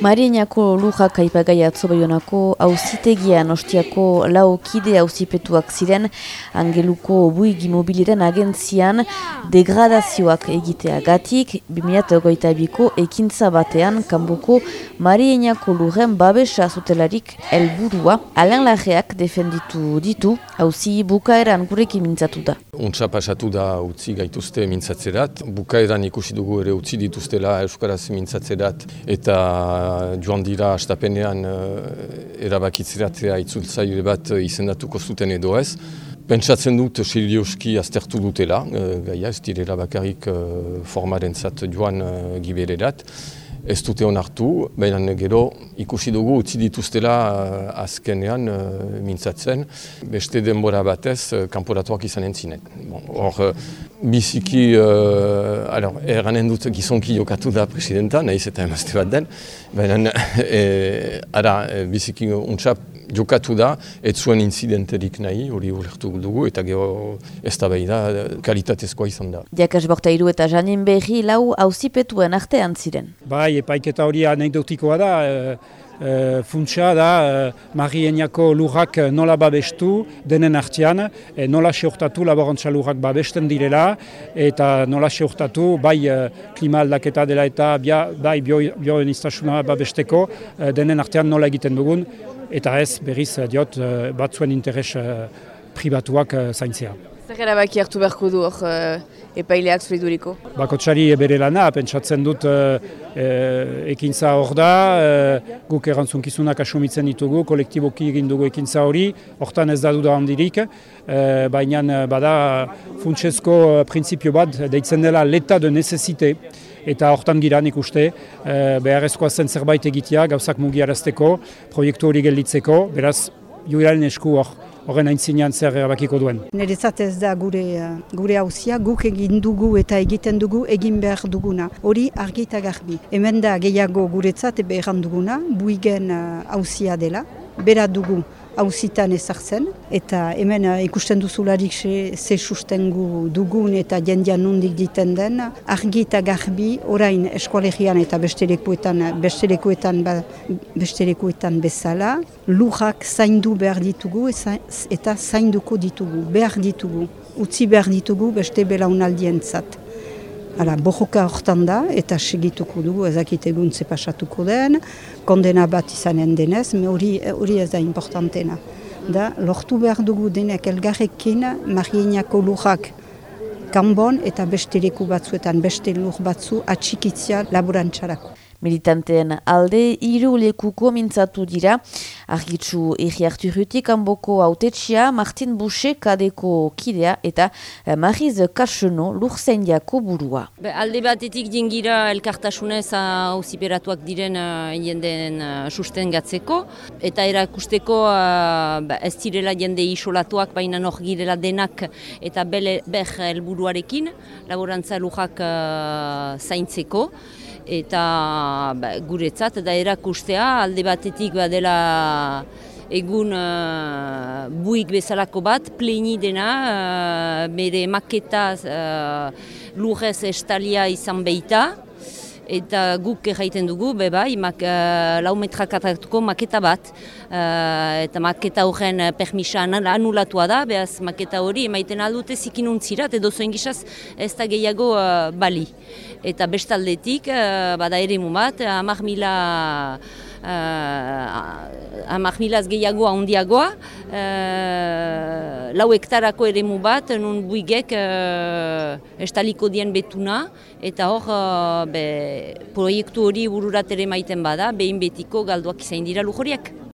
Marienako lujak aipagai atzo baionako hauzitegian ostiako lau kide hauzipetuak ziren angeluko buigi mobiliren agentzian degradazioak egiteagatik 2008ko ekintza batean kanboko Marienako lujen babesa zutelarik helburua alen lajeak defenditu ditu hauzi bukaeran gurekin mintzatu da. Untsa pasatu da utzi gaituzte mintzatzerat, bukaeran ikusi dugu ere utzi dituztela Euskaraz mintzatzerat eta joan dira astapenean uh, erabakitzeratzea itzultzaile bat izendatuko zuten edo ez. Pentsatzen dut serioski aztertu dutela, uh, gaia ez direla bakarrik uh, formaren zat joan uh. Ez dute onartu, baina gero ikusi dugu utzi dituztela uh, azkenean uh, mintzatzen, beste denbora batez uh, kanporatuak izan entzinek. Bon, Hor, biziki, uh, alors, eranen dut gizonki jokatu da presidenta, nahiz eta emazte bat den, baina e, ara, biziki untxap jokatu da, ez zuen incidenterik nahi, hori ulertu dugu, eta gero ez da behi da, kalitatezkoa izan da. Jakas Bortairu eta Janin Berri lau hauzipetuen artean ziren. Bai, epaiketa hori anekdotikoa da, e, e, funtsa da, e, Marieniako lurrak nola babestu denen artean, e, nola seurtatu laborantza lurrak babesten direla, eta nola seurtatu bai e, klima aldaketa dela eta bia, bai bioeniztasuna babesteko e, denen artean nola egiten dugun, eta ez berriz diot batzuen interes pribatuak zaintzea. Zer erabaki hartu beharko du hor epaileak zuriduriko? Bakotsari bere lana, pentsatzen dut ekintza hor da, guk erantzunkizunak asumitzen ditugu, kolektiboki egin dugu ekintza hori, hortan ez da duda handirik, baina bada funtsezko printzipio bat, deitzen dela leta de necessite, eta hortan gira nik uste beharrezkoa zen zerbait egitea gauzak mugiarazteko, proiektu hori gelditzeko, beraz, joiralen esku hor, horren aintzinean zer erabakiko duen. Niretzat ez da gure gure hauzia, guk egin dugu eta egiten dugu egin behar duguna. Hori argi eta garbi. Hemen da gehiago guretzat behar duguna, buigen hauzia dela, bera dugu hauzitan ezartzen, eta hemen ikusten duzularik ze sustengu dugun eta jendian nondik diten den, argi eta garbi orain eskualegian eta bestelekuetan, bestelekuetan, bestelekuetan bezala, lujak zaindu behar ditugu eta zainduko ditugu, behar ditugu, utzi behar ditugu beste belaunaldien zat. Hala, bojoka hortan da, eta segituko dugu, ezakit egun pasatuko den, kondena bat izanen denez, hori, hori ez da importantena. Da, lortu behar dugu denek elgarrekin, marieniako lujak kanbon eta beste leku batzuetan, beste lur batzu atxikitzia laborantxarako. Militanteen alde hiru lekuko mintzatu dira. Argitzu egi harturutik anboko autetxia, Martin Boucher kadeko kidea eta eh, Mariz Kaseno lurzendiako burua. Be, alde batetik dingira elkartasunez hauziperatuak diren uh, jenden uh, susten gatzeko. Eta erakusteko uh, ez direla jende isolatuak baina nor girela denak eta bele, ber helburuarekin laborantza lujak zaintzeko eta ba, guretzat da erakustea alde batetik badela egun uh, buik bezalako bat, pleni dena, uh, bere maketa uh, lurrez estalia izan behita, eta guk erraiten dugu, beba, imak, uh, lau metrakatatuko maketa bat, uh, eta maketa horren permisa anulatua da, behaz maketa hori emaiten aldute zikinuntzira, edo zoen gizaz ez da gehiago uh, bali. Eta bestaldetik, uh, bada ere bat, amak mila uh, amak milaz gehiago handiagoa, uh, lau hektarako ere bat, nun buigek uh, estaliko dien betuna, eta hor uh, be, proiektu hori bururat ere maiten bada, behin betiko galduak izain dira lujoriak.